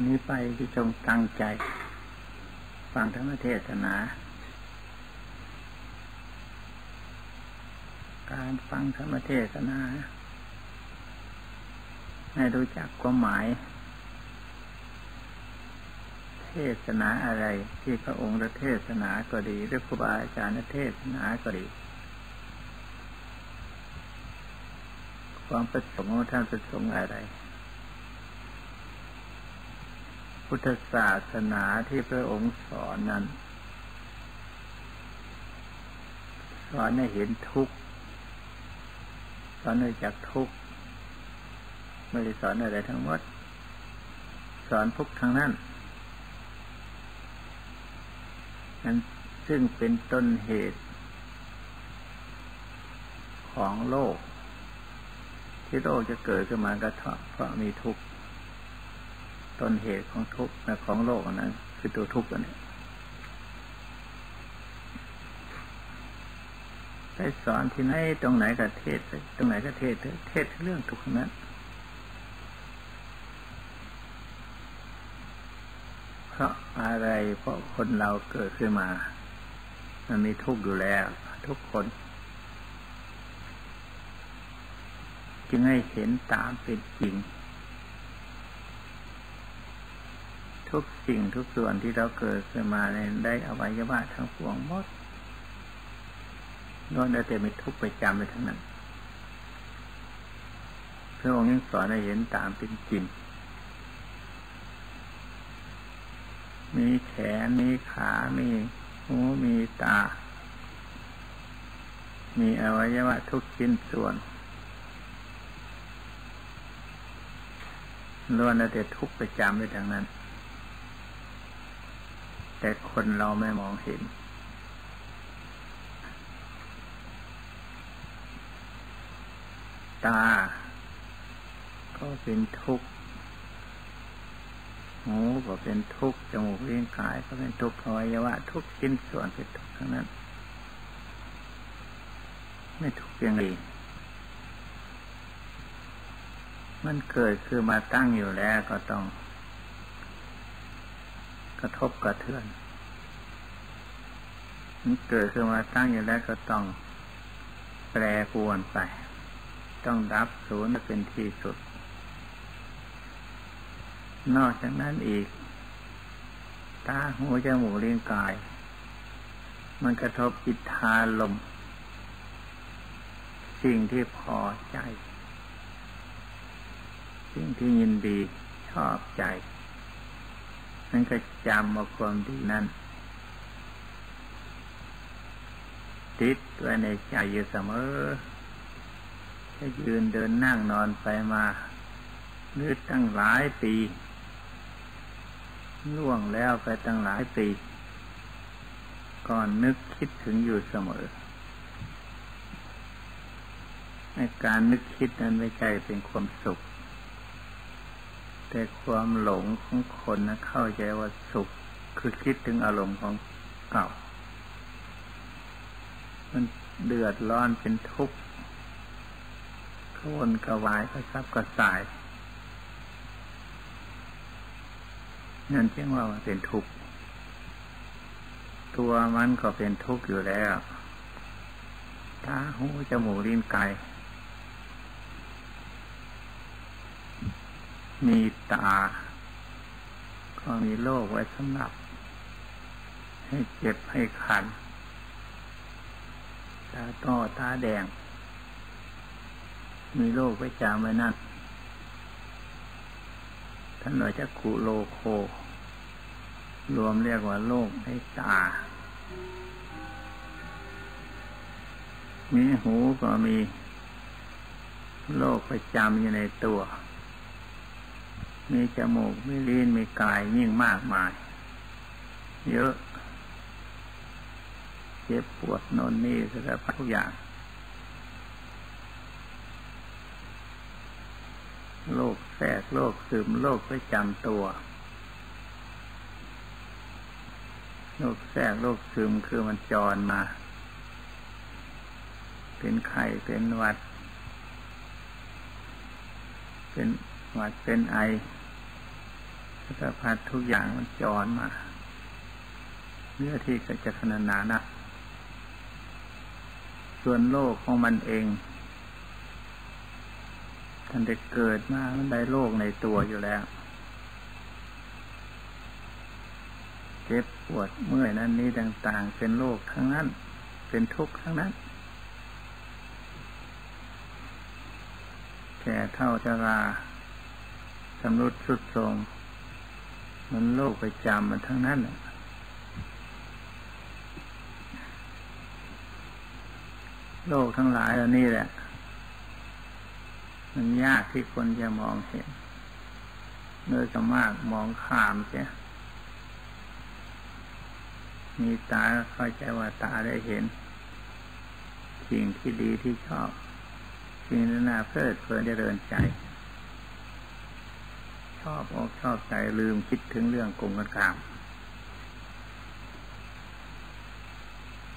อนนี้ไปที่จงตั้งใจ ฟังธรรมเทศนา การฟังธรรมเทศนา ให้รู้จักความหมาย เทศนาอะไรที่พระองค์จะเทศนาก็ดี หรือครูบาอาจารย์เทศนาก็ดี ความประสงค์ของท่านประสงค์อะไร พุทธศาสนาที่พระองค์สอนนั้น สอนให้เห็นทุกข์ สอนให้จักทุกข์ ไม่ได้สอนอะไรทั้งหมด สอนทุกทางนั้นนั้นซึ่งเป็นต้นเหตุของโลก ที่โลกจะเกิดขึ้นมาก็เพราะมีทุกข์ ต้นเหตุของทุกข์ของโลกนั้นคือตัวทุกข์อันนี้ไปสอนที่ไหนตรงไหนก็เทศตรงไหนก็เทศเทศเรื่องทุกข์นั้นเพราะอะไรเพราะคนเราเกิดขึ้นมา มันมีทุกข์อยู่แล้ว ทุกคน จึงให้เห็นตามเป็นจริง ทุกสิ่งทุกส่วนที่เราเกิดขึ้นมาในได้อวัยวะทั้งปวงหมดนอนได้แต่ม่ทุกไปจำไปทั้งนั้นพระองค์ยังสอนให้เห็นตามเป็นจริง มีแขน มีขา มีหู มีตา มีอวัยวะทุกชิ้นส่วนล้วนแต่ทุกไปจำไปทั้งนั้น แต่คนเราไม่มองเห็น ตา ก็เป็นทุกข์ หูก็เป็นทุกข์ จมูกเลิ้นกายก็เป็นทุกข์อวัยวะทุกชิ้นส่วนเป็นทุกข์ทั้งนั้น ไม่ทุกข์ยังไงมันเกิดคือมาตั้งอยู่แล้วก็ต้อง กระทบกระเทือนมันเกิดขึ้นมาตั้งอยู่แล้วก็ต้องแปรปวนไป ต้องรับศูนย์เป็นที่สุด นอกจากนั้นอีก ตาหูจมูกลิ้นกาย มันกระทบอิทธาลม สิ่งที่พอใจ สิ่งที่ยินดีชอบใจ นั่นก็จำมาความดีนั้นติดไว้ในใจอยู่เสมอจะยืนเดินนั่งนอนไปมานึกตั้งหลายปีล่วงแล้วไปตั้งหลายปีก่อนนึกคิดถึงอยู่เสมอในการนึกคิดนั้นไม่ใช่เป็นความสุข แต่ความหลงของคนนะเข้าใจว่าสุข คือคิดถึงอารมณ์ของเก่า มันเดือดร้อนเป็นทุกข์ขวนกระวายกระซับกระสายนั่นเชื่อว่ามันเป็นทุกข์ตัวมันก็เป็นทุกข์อยู่แล้วตาหูจมูกลิ้นกาย มีตา ก็มีโลกไว้สำหรับ ให้เจ็บให้ขัน ตาต้อตาแดง มีโลกไว้จามไว้นั่นท่านหน่อยจะกุโลโค รวมเรียกว่าโลกในตา มีหูก็มีโลกประจำอยู่ในตัว มีจมูก มีลิ้น มีกายยิ่งมากมาย เยอะ เจ็บปวดนนนี่สารพัดทุกอย่าง โรคแทรกโรคซึมโรคประจำตัว โรคแทรกโรคซึมคือมันจรมา เป็นไข้เป็นหวัด เป็นหวัดเป็นไอ สารพัดทุกอย่างมันจรมาเนื้อที่ก็จะขนาดนานะส่วนโลกของมันเองท่านได้เกิดมามันได้โลกในตัวอยู่แล้ว เจ็บปวดเมื่อยนั้นนี้ต่างๆ เป็นโลกทั้งนั้น เป็นทุกข์ทั้งนั้นแก่เท่าจะราสำรุดสุดทรง มันโลกไปจำมันทั้งนั้นโลกทั้งหลายเหล่านี้แหละ มันยากที่คนจะมองเห็นเนื่อจะมากมองข้ามเสียมีตาเข้าใจว่าตาได้เห็น สิ่งที่ดีที่ชอบ สิ่งนั้นน่าเพลิดเพลินจะเดินใจ ชอบอกชอบใจลืมคิดถึงเรื่องกลมกันกาม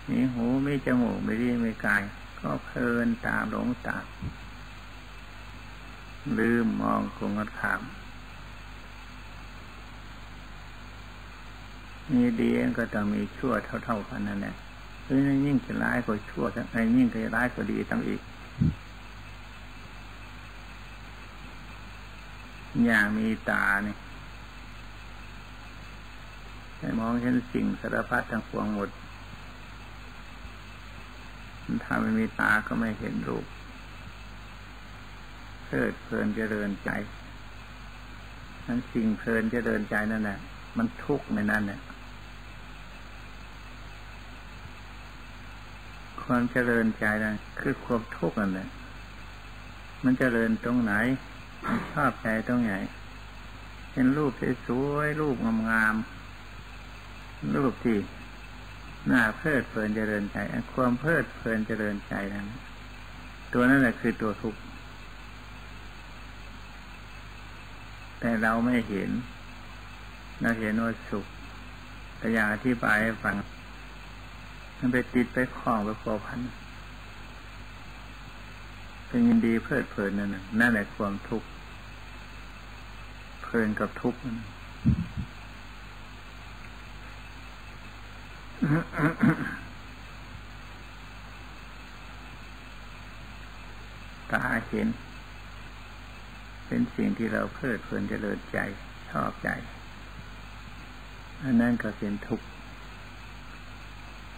มีหูมีจมูกไม่ดีไม่กาย ก็เพลินตามหลงตามลืมมองกลมกันขามมีดีก็ต้องมีชั่วเท่าๆกันนั่นแหละหรือยิ่งจะร้ายก็ชั่วทั้งไอ้ยิ่งจะร้ายก็ดีทั้งอีก อย่างมีตาเนี่ยให้มองเห็นสิ่งสารพัดทั้งปวงหมดถ้าไม่มีตาก็ไม่เห็นรูปเพลิดเพลินเจะเดินใจ นั้นสิ่งเพลินเจะเดินใจนั่นแหละมันทุกข์ในนั้นเนี่ยความเจริญใจนะคือความทุกข์นั่นแหละมันเจริญตรงไหน ชอบใจตรงไหนเป็นรูปสวยรูปงามๆรูปที่หน้าเพลิดเพลินเจริญใจ ความเพลิดเพลินเจริญใจนั้น ตัวนั้นแหละคือตัวทุกข์แต่เราไม่เห็นเราเห็นว่าสุขแต่อยากอธิบายให้ฟัง มันไปติดไปคล้องไปพัวพันเป็นยินดีเพลิดเพลินนั่นนั่นแหละความทุกข์ ลินกับทุกข์ตาเห็น เป็นสิ่งที่เราเพลิดเพลินเจริญใจ ชอบใจ อันนั้นก็เป็นทุกข์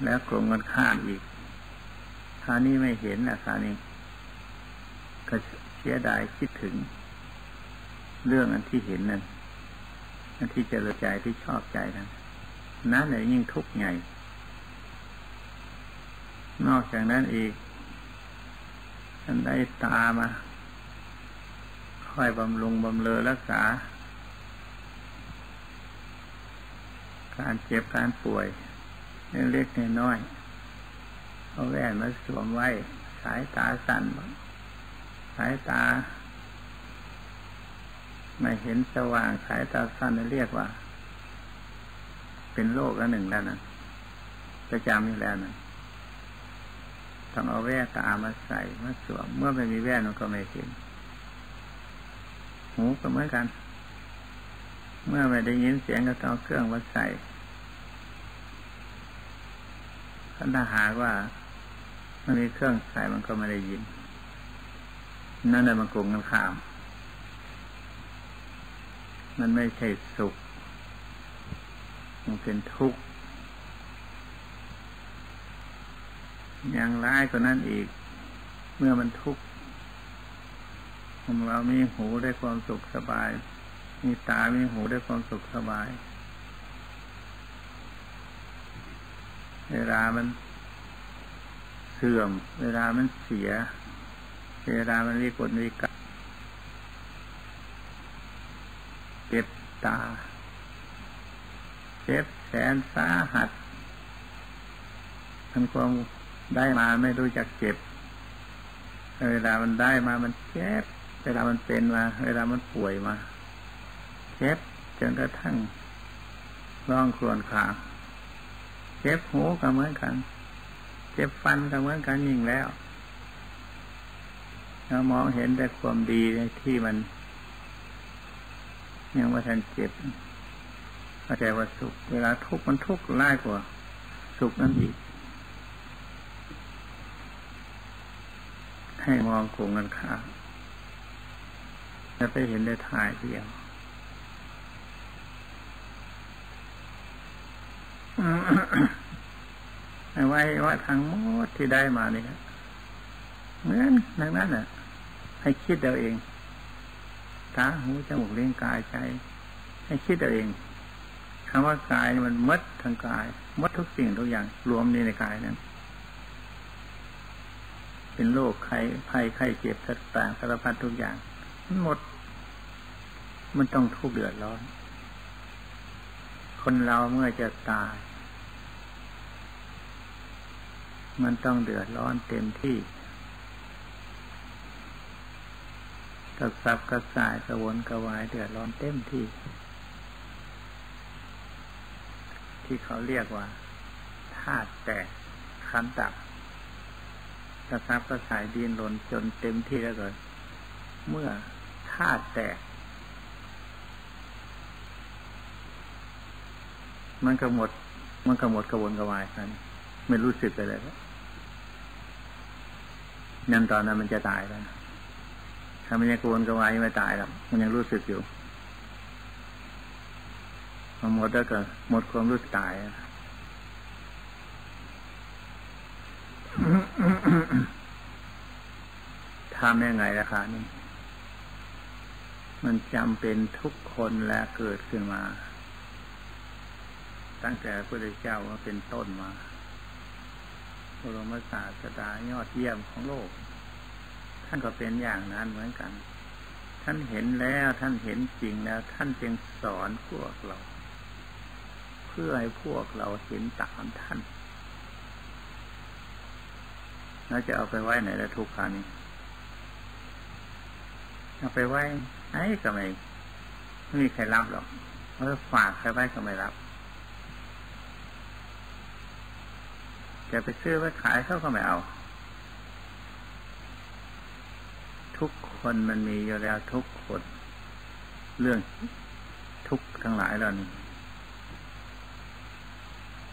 แล้วกลงกันข้ามอีกคราวนี้ไม่เห็นนะคราวนี้ก็เสียดายคิดถึง เรื่องอันที่เห็นนั่นอันที่เจริญใจที่ชอบใจนั้นนั่นเลยยิ่งทุกข์ใหญ่ นอกจากนั้นอีกท่านได้ตามาค่อยบำรุงบำเรอรักษา การเจ็บการป่วยเล็กๆน้อยๆเอาแว่นมาสวมไว้ สายตาสั้นสายตา ไม่เห็นสว่างสายตาสั้นเรียกว่า เป็นโรคละหนึ่งแล้วนะประจำอยู่แล้วนะต้องเอาแว่นตามาใส่มาสวมเมื่อไม่มีแว่นมันก็ไม่เห็นหูก็เหมือนกัน เมื่อไม่ได้ยินเสียงก็ต้องเครื่องมาใส่ถ้าหากว่ามันมีเครื่องใส่มันก็ไม่ได้ยิน นั่นแหละมันกลงกันข้าม มันไม่ใช่สุข มันเป็นทุกข์อย่างร้ายกว่านั้นอีก เมื่อมันทุกข์เรามีหูได้ความสุขสบาย มีตา มีหูได้ความสุขสบาย เวลามันเสื่อม เวลามันเสีย เวลามันวิกลวิก เจ็บตา เจ็บแสนสาหัสมันความได้มาไม่รู้จักเจ็บ เวลามันได้มามันเจ็บ เวลามันเป็นมา เวลามันป่วยมา เจ็บจนกระทั่งร้องครวญครางเจ็บหูก็เหมือนกัน เจ็บฟันก็เหมือนกันยิ่งแล้วเรามองเห็นแต่ความดีที่มัน ยังว่าท่านเจ็บเข้าใจว่าสุข เวลาทุกข์มันทุกข์ร้ายกว่า สุขนั่นอีก ให้มองโกงกันข้ามจะไปเห็นได้ถ่ายเดียวไว้ว่าทางมดที่ได้มานี่ยเหมือนดังนั้นน่ะ ให้คิดเอาเอง ตาหูจมูกเลี้ยงกายใจ ให้คิดเอาเองคำว่ากายมันมดทางกายมดทุกสิ่งทุกอย่าง รวมในในกายนั้นเป็นโรคไข้ไข้ไข้เจ็บต่างสารพัดทุกอย่างมันหมด มันต้องทุกเดือดร้อน คนเราเมื่อจะตาย มันต้องเดือดร้อนเต็มที่ กระซับกระสายกระวนกระวายเดือดร้อนเต็มที่ ที่เขาเรียกว่าธาตุแตกคันตับกระซับกระสายดินหล่นจนเต็มที่แล้วก็เมื่อธาตุแตก มันก็หมด มันก็หมดกระวนกระวายกันไม่รู้สึกเลยเลยนั่นตอนนั้นมันจะตายแล้ว ถ้ามันยังกวนกวายยังไม่ตายหรอกมันยังรู้สึกอยู่พอหมดแล้วก็หมดความรู้สึกตายทำยังไงราคานี้มันจำเป็นทุกคนและเกิดขึ้นมา ตั้งแต่พระพุทธเจ้าว่าเป็นต้นมาบรมศาสดายอดเยี่ยมของโลก ท่านก็เป็นอย่างนั้นเหมือนกัน ท่านเห็นแล้วท่านเห็นจริงแล้ว ท่านจึงสอนพวกเรา เพื่อให้พวกเราเห็นตามท่านเราจะเอาไปไว้ไหนละทุกคานี้เอาไปไว้ไอ้ก็ไม่ไม่มีใครรับหรอกเมื่อฝากใครไว้ก็ไม่รับจะไปซื้อไว้ขายเขาก็ไม่เอา ทุกคนมันมีอยู่แล้วทุกคน เรื่องทุกทั้งหลายเหล่านี้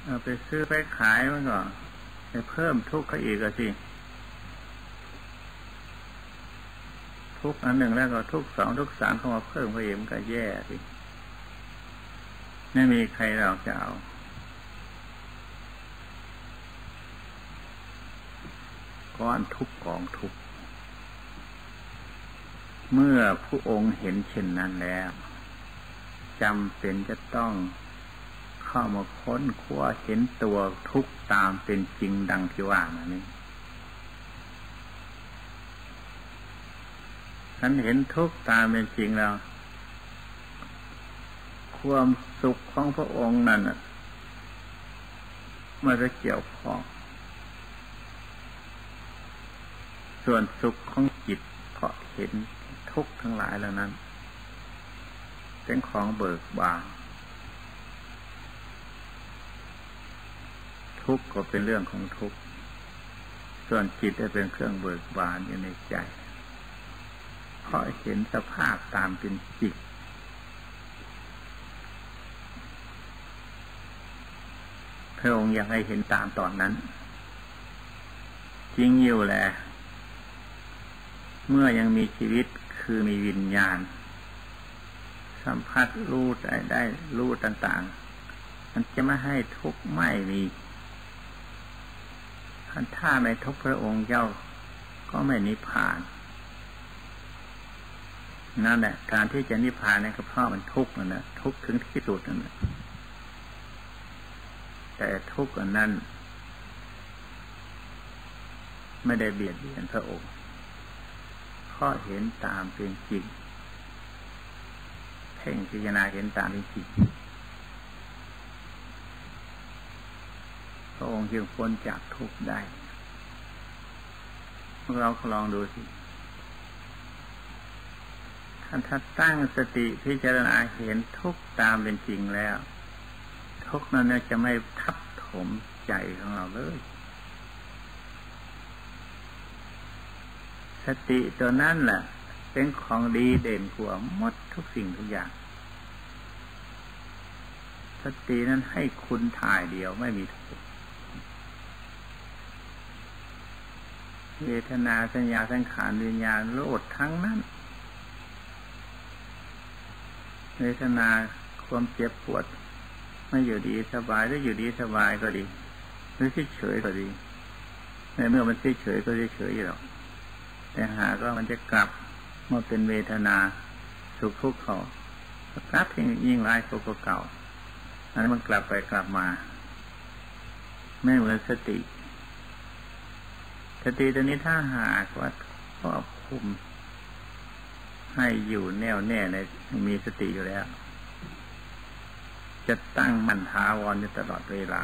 เอาไปซื้อไปขายมันก็ไปเพิ่มทุกข์เขาอีกสิ ทุกอันหนึ่งแล้วก็ทุกสองทุกสามเข้ามาเพิ่มเขาเองก็แย่สิไม่มีใครเราจะเอาก้อนทุกกองทุก เมื่อผู้องค์เห็นเช่นนั้นแล้วจำเป็นจะต้องเข้ามาค้นคว้าเห็นตัวทุกตามเป็นจริงดังที่ว่ามานี้ฉันเห็นทุกตามเป็นจริงแล้ว ความสุขของพระองค์นั้นมันจะเกี่ยวข้อง ส่วนสุขของจิตเพราะเห็น ทุกข์ทั้งหลายเหล่านั้น เป็นของเบิกบานทุกข์ก็เป็นเรื่องของทุกข์ ส่วนจิตจะเป็นเครื่องเบิกบานอยู่ในใจ เพราะเห็นสภาพตามเป็นจิต พระองค์ยังให้เห็นตามตอนนั้น จริงอยู่แหละ เมื่อยังมีชีวิต คือมีวิญญาณ สัมผัสรู้ได้ได้รู้ต่างๆ มันจะไม่ให้ทุกข์ไม่มีถ้าไม่ทุกพระองค์เจ้าก็ไม่นิพพาน นั่นแหละการที่จะนิพพานเนี่ยก็เพราะมันทุกข์นั่นแหละทุกข์ถึงที่สุดนั่นแหละแต่ทุกข์อันนั้น ไม่ได้เบียดเบียนพระองค์ ราะเห็นตามเป็นจริงเพ่งพิจารณาเห็นตามเป็นจริงพระองค์จึงพ้นจากทุกข์ได้พวกเราลองดูสิท่านถ้าตั้งสติพิจารณาเห็นทุกตามเป็นจริงแล้ว ทุกนั้นจะไม่ทับถมใจของเราเลย สติตัวนั้นแหละเป็นของดีเด่นกว่าหมดทุกสิ่งทุกอย่าง สตินั้นให้คุณถ่ายเดียวไม่มีทุกเวทนาสัญญาสังขารวิญญาณโลดทั้งนั้น เวทนาความเจ็บปวด ไม่อยู่ดีสบายหรืออยู่ดีสบายก็ดี หรือเฉยก็ดีในเมื่อมันเฉยก็เฉยอยู่หรอก แต่หากว่ามันจะกลับมาเป็นเวทนาสุขทุกข์เขากลับยิ่งยิ่งร้ายกว่าเก่าอันนั้นมันกลับไปกลับมา ไม่เหมือนสติ สติตัวนี้ถ้าหากว่าครอบคุม ให้อยู่แน่วแน่ในมีสติอยู่แล้ว จะตั้งมันทาวรอยู่ตลอดเวลา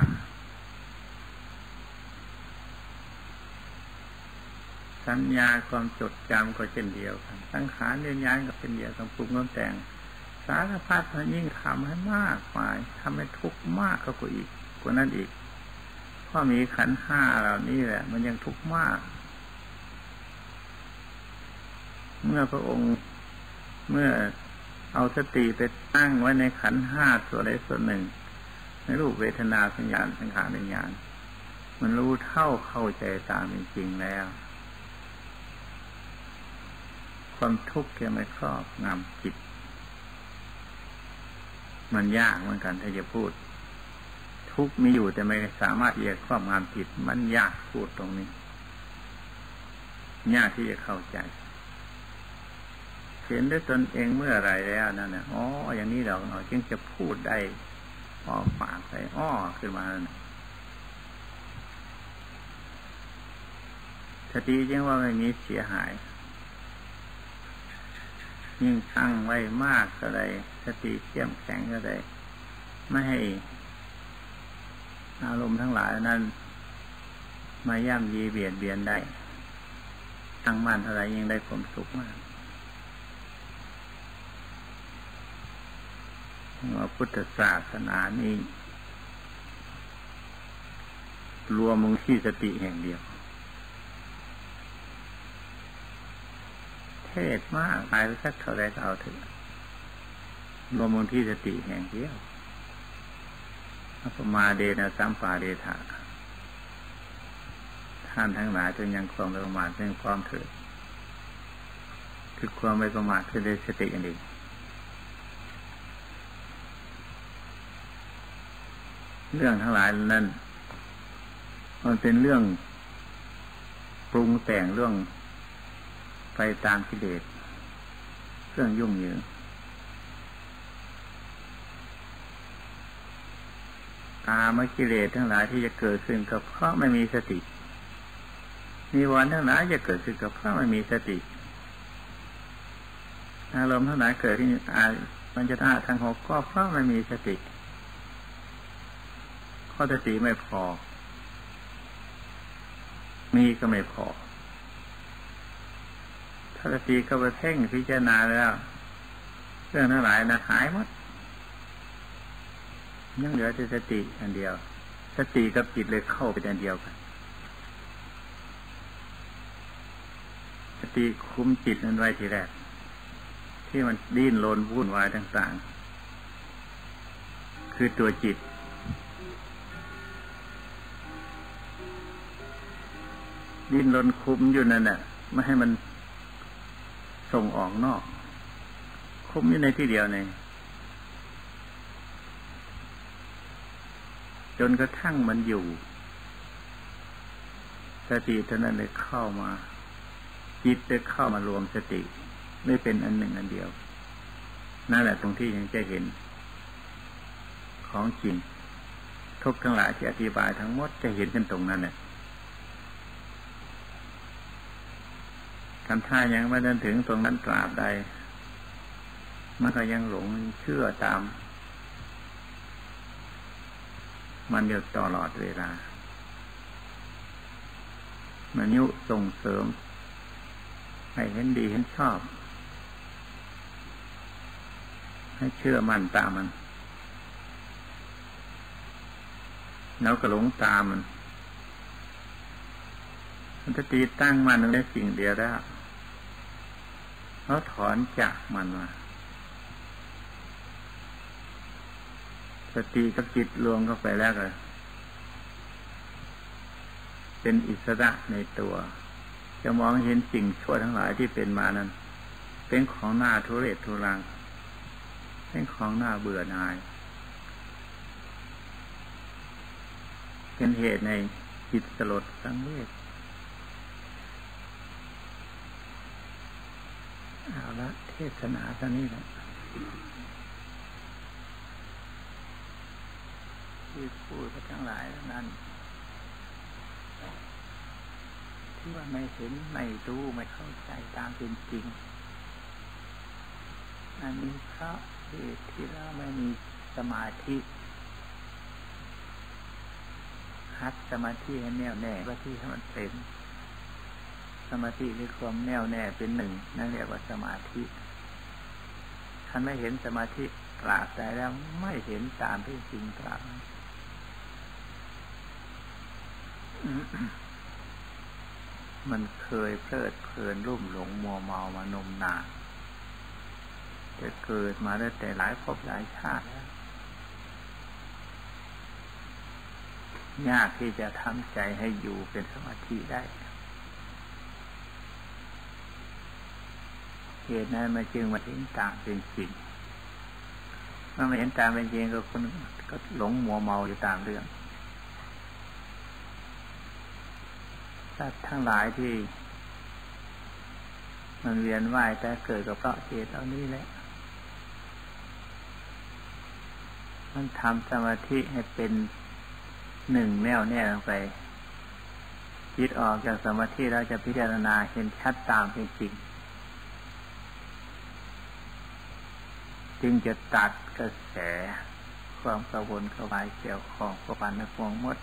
สัญญาความจดจำก็เช่นเดียวกันสังขารเรียนย้ายก็เป็นเดียวกันปรุงน้ำแต่ง สารพัดมันยิ่งทำให้มากมายทำให้ทุกข์มากก็กว่าอีกกว่านั้นอีกเพราะมีขันห้าเหล่านี้แหละ มันยังทุกข์มาก เมื่อพระองค์เมื่อเอาสติไปตั้งไว้ในขันห้าส่วนใดส่วนหนึ่ง ในรูปเวทนาสัญญาสังขารวิญญาณมันรู้เท่าเข้าใจตามจริงแล้ว ความทุกข์จะไม่ครอบงำจิต มันยากเหมือนกันถ้าจะพูด ทุกมีอยู่แต่ไม่สามารถที่จะครอบงำจิต มันยากพูดตรงนี้ ยากที่จะเข้าใจเห็นด้วยตนเองเมื่อไรแล้วนั่นนะอ๋อ อย่างนี้เราเราจึงจะพูดได้ออกปากไปอ้อขึ้นมาสติจึงว่าไม่มีเสียหาย ยิ่งตั้งไว้มากก็ได้สติเข้มแข็งก็ได้ไม่ให้อารมณ์ทั้งหลายนั้น มาย่ำยีเบียดเบียนได้ ตั้งมั่นอะไรยิ่งได้ความสุขมากว่าพุทธศาสนานี้รวมมงที่สติแห่งเดียว เทศมากไปสักเท่าไรก็เอาเถึงรวมมูลที่สติแห่งเดียวอัปมาเดนะสัมปาเดธาท่านทั้งหลายจนยังความไม่ประมาทเป็นความเถิดคือความไม่ประมาทคือได้สติอันเองเรื่องทั้งหลายนั้นมันเป็นเรื่องปรุงแต่งเรื่อง ไปตามกิเลสเครื่องยุ่งเหยิงตามกิเลสทั้งหลายที่จะเกิดขึ้นก็เพราะไม่มีสติมีวันทั้งหลายจะเกิดขึ้นก็เพราะไม่มีสติ อารมณ์ทั้งหลายเกิดที่อามันจะท่าทางหกก็เพราะไม่มีสติ ข้อสติไม่พอ มีก็ไม่พอ ถ้าสติก็ไปเพ่งพิจารณาแล้วเรื่องทั้งหลายนะหายหมดยังเหลือแต่สติอันเดียว สติกับจิตเลยเข้าไปอันเดียวกัน สติคุมจิตนั้นไว้ทีแรก ที่มันดิ้นรนวุ่นวายต่างๆ คือตัวจิต ดิ้นรนคุมอยู่นั่นแหละไม่ให้มัน ส่งออกนอก คุมอยู่ในที่เดียวในจนกระทั่งมันอยู่สติเท่านั้นเลยเข้ามา จิตได้เข้ามารวมสติ ไม่เป็นอันหนึ่งอันเดียว นั่นแหละตรงที่ยังจะเห็น ของจริงทุกทั้งหลายที่อธิบายทั้งหมดจะเห็นกันตรงนั้นแหละ ทำท่ายังไม่เดินถึงตรงนั้นตราบใด มันก็ยังหลงเชื่อตาม มันเดียวตลอดเวลา มันยุส่งเสริม ให้เห็นดีเห็นชอบ ให้เชื่อมันตามมัน แล้วก็หลงตามมันมันจะตีตั้งมันในสิ่งเดียวได้ เขาถอนจากมันมาสติกับจิตรวมเข้าไปแล้วก็เป็นอิสระในตัว จะมองเห็นสิ่งชั่วทั้งหลายที่เป็นมานั้น เป็นของหน้าทุเรศทุรัง เป็นของหน้าเบื่อหน่าย เป็นเหตุในจิตสลดสังเวช เอาละเทศนาตอนนี้แหละที่พูดกับทั้งหลายนั้น ที่ว่าไม่เห็นไม่รู้ไม่เข้าใจตามเป็นจริงอันนี้เพราะเหตุที่เราไม่มีสมาธิฮัดสมาธิให้แน่วแน่ว่าที่ให้มันเป็น สมาธิคือความแน่วแน่เป็นหนึ่งนั่นเรียกว่าสมาธิท่านไม่เห็นสมาธิตราบใดแล้วไม่เห็นตามที่จริงตราบมันเคยเพลิดเพลินรุ่มหลงมัวเมามานมนานจะเกิดมาได้แต่หลายภพหลายชาติแล้วยากที่จะทำใจให้อยู่เป็นสมาธิได้ เหตุนั้นมาจึงมาเห็นต่างเป็นจริงเมื่อมาเห็นตามเป็นจริงก็คนก็หลงมัวเมาอยู่ตามเรื่องสัตว์ทั้งหลายที่ มันเวียนว่ายแต่เกิดกับเพราะเหตุเหล่านี้แหละมันทำสมาธิให้เป็นหนึ่งแน่วแน่ลงไปจิตออกจากสมาธิเราจะพิจารณาเห็นชัดตามเป็นจริง จึงจะตัดกระแส ความกระวนกระวายเกี่ยวของประปันในพวงมด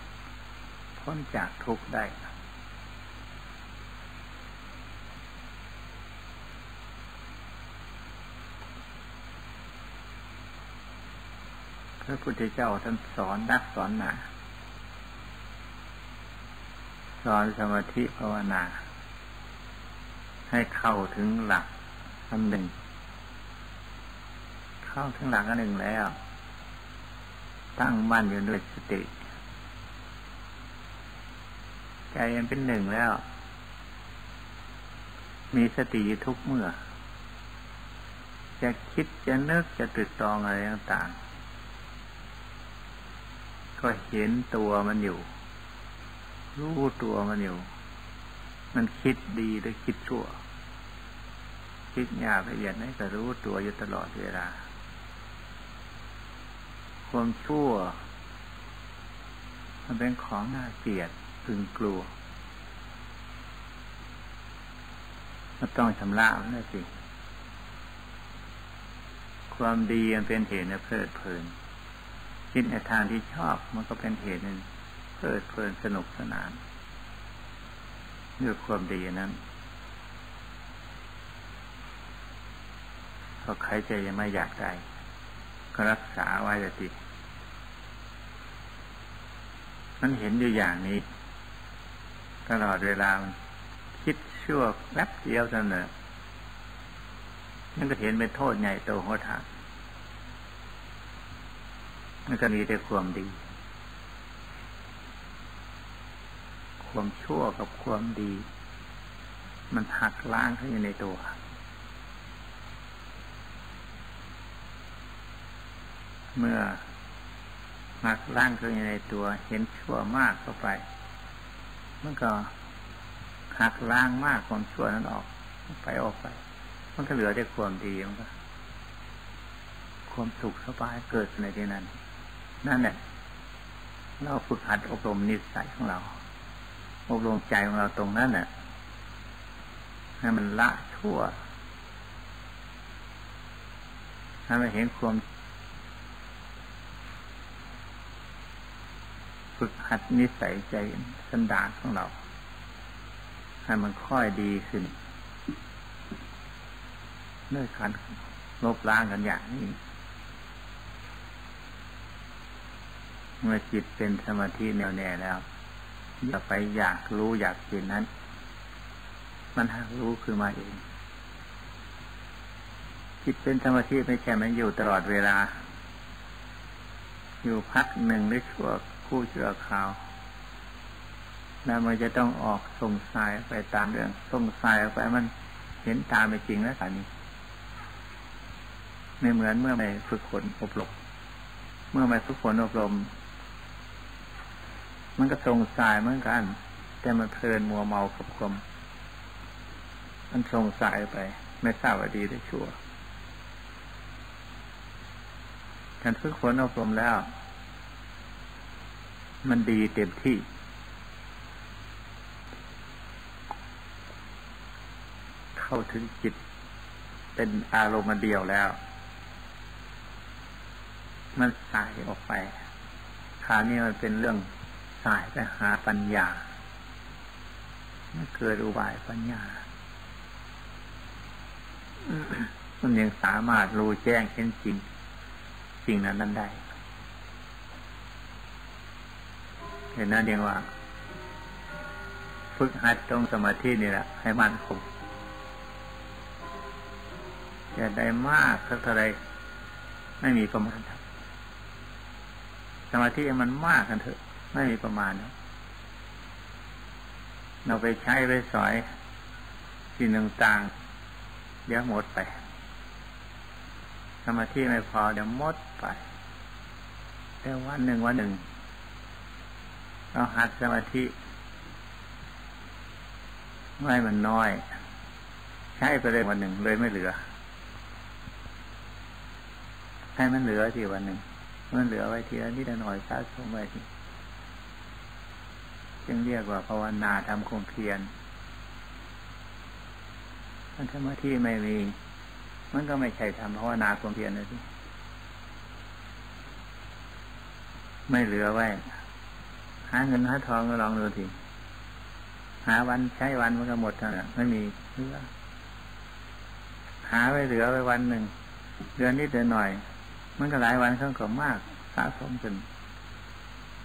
พ้นจากทุกข์ได้ พระพุทธเจ้าท่านสอนนักสอนหนาสอนสมาธิภาวนา ให้เข้าถึงหลักอันหนึ่ง เข้าถึงหลักอันหนึ่งแล้ว ตั้งมั่นอยู่ด้วยสติ ใจยังเป็นหนึ่งแล้ว มีสติทุกเมื่อ จะคิดจะนึกจะตรึกตรองอะไรต่างๆ ก็เห็นตัวมันอยู่ รู้ตัวมันอยู่ มันคิดดีหรือคิดชั่วคิดหยาบละเอียดไหนก็รู้ตัวอยู่ตลอดเวลา ความชั่ว มันเป็นของน่าเกลียดพึงกลัวมันต้องชำระมันนะสิความดีมันเป็นเหตุในเพลิดเพลินคิดในทางที่ชอบมันก็เป็นเหตุหนึ่งเพลิดเพลินสนุกสนานเมื่อความดีนั้นพอใครใจยังไม่อยากได้ ก็รักษาไว้แต่ติมันเห็นอยู่อย่างนี้ ตลอดเวลามันคิดชั่วแป๊บเดียวเสนอนั่นก็เห็นเป็นโทษใหญ่โตหัวทางมันก็มีแต่ความดี ความชั่วกับความดี มันหักล้างเขึ้นในตัว เมื่อหักล้างขึ้นในตัว เห็นชั่วมากเข้าไป มันก็หักล้างมากความชั่วนั้นออกไปออกไป มันก็เหลือแต่ความดีมันก็ความสุขสบายเกิดในที่นั้น นั่นแหละเราฝึกหัดอบรมนิสัยของเรา อบรมใจของเราตรงนั้นน่ะให้มันละชั่วให้มันเห็นความ ฝึกหัดนิสัยใจสันดานของเรา ให้มันค่อยดีขึ้นด้วยการลบล้างกันอย่างนี้ เมื่อจิตเป็นสมาธิแน่วแน่แล้วอย่าไปอยากรู้อยากเห็นนั้น มันหากรู้คือมาเอง จิตเป็นสมาธิไม่ใช่มันอยู่ตลอดเวลา อยู่พักหนึ่งได้ชั่ว คู่ชั่วคราวแล้วมันจะต้องออกส่งสายไปตามเรื่องส่งสายไปมันเห็นตามไปจริงแล้วสานี้ไม่เหมือนเมื่อไม่ฝึกฝนอบรมเมื่อไม่ฝึกฝนอบรม มันก็ส่งสายเหมือนกัน แต่มันเพลินมัวเมากับความมันส่งสายไป ไม่ทราบว่าดีหรือชั่วการฝึกฝนอบรมแล้ว มันดีเต็มที่ เข้าถึงจิตเป็นอารมณ์เดียวแล้ว มันสายออกไปคราวนี้มันเป็นเรื่องสายไปหาปัญญามันเกิดอุบายปัญญา มันยังสามารถรู้แจ้งเห็นจริงสิ่งนั้นนั้นได้ เห็นนั่นเรียกว่า ฝึกหัดตรงสมาธินี่แหละให้มันคงจะได้มากสักเท่าไรไม่มีประมาณครับสมาธิมันมากกันเถอะ ไม่มีประมาณเราไปใช้ไปสอยสิ่งต่างๆเดี๋ยวหมดไป สมาธิไม่พอเดี๋ยวหมดไปแต่วันหนึ่งวันหนึ่ง เราหัดสมาธิไม่มันน้อย ใช้ไปเลยวันหนึ่งเลยไม่เหลือ ให้มันเหลือทีวันหนึ่งมันเหลือไว้ทีละนิดหน่อยสะสมไว้ทีจึงเรียกว่าภาวนาทำคงเพียรมันสมาธิไม่มี มันก็ไม่ใช่ทำภาวนาความเพียรเลยสิไม่เหลือไว้ หาเงินหาทองก็ลองดูทีหาวันใช้วันมันก็หมดแล้วไม่มีเหลือหาไว้เหลือไว้วันหนึ่งเดือนนิดเดือนหน่อย มันก็หลายวันข้างก็มากสะสมจน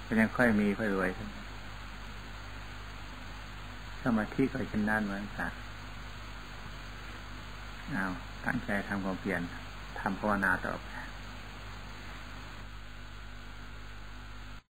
ก็ยังค่อยมีค่อยรวยสมาธิก็เช่นนั้นเหมือนกันเอาตั้งใจทำความเพียรทำภาวนาต่อไป